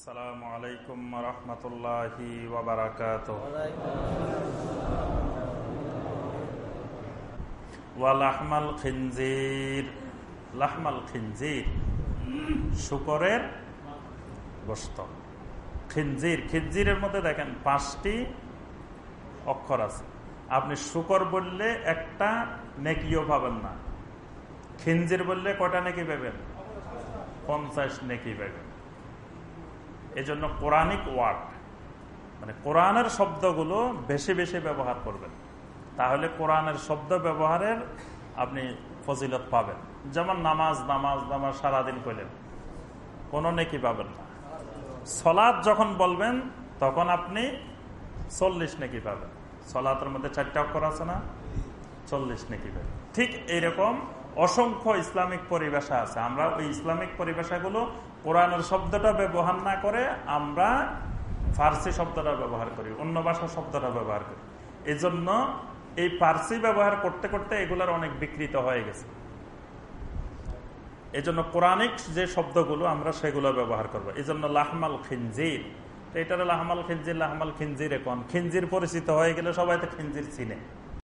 আসসালামু আলাইকুম রহমতুল্লাহি খিনজির শুকরের গোস্ত খিনজির, খিনজিরের মধ্যে দেখেন পাঁচটি অক্ষর আছে। আপনি শুকর বললে একটা নেকিও পাবেন না। খিনজির বললে কটা নেকি পাবেন? পঞ্চাশ নেকি পাবেন। এই জন্য কোরআনিক ওয়ার্ড মানে কোরআনের শব্দগুলো বেশি বেশি ব্যবহার করবেন। তাহলে কোরআনের শব্দ ব্যবহারের আপনি ফজিলত পাবেন। যেমন নামাজ নামাজ নামাজ সারাদিন করলেন কোনো নেকি পাবেন না। সলাদ যখন বলবেন, তখন আপনি চল্লিশ নেকি পাবেন। সলাতের মধ্যে চারটা অক্ষর আছে না? চল্লিশ নেকি পাবেন। ঠিক এইরকম অসংখ্য ইসলামিক পরিভাষা আছে। আমরা ওই ইসলামিক পরিভাষাগুলো কোরআনের শব্দটা ব্যবহার না করে আমরা ফার্সি শব্দটা ব্যবহার করি, অন্য ভাষা শব্দটা ব্যবহার করি। এই জন্য এই ফার্সি ব্যবহার করতে করতে এগুলার অনেক বিকৃত হয়ে গেছে। এই জন্য কোরআনিক যে শব্দগুলো আমরা সেগুলো ব্যবহার করব। এই জন্য লাহমাল খিনজির। এটার লাহমাল খিনজির লাহমাল খিনজির এখন খিনজির পরিচিত হয়ে গেলে সবাই তো খিনজির চিনে।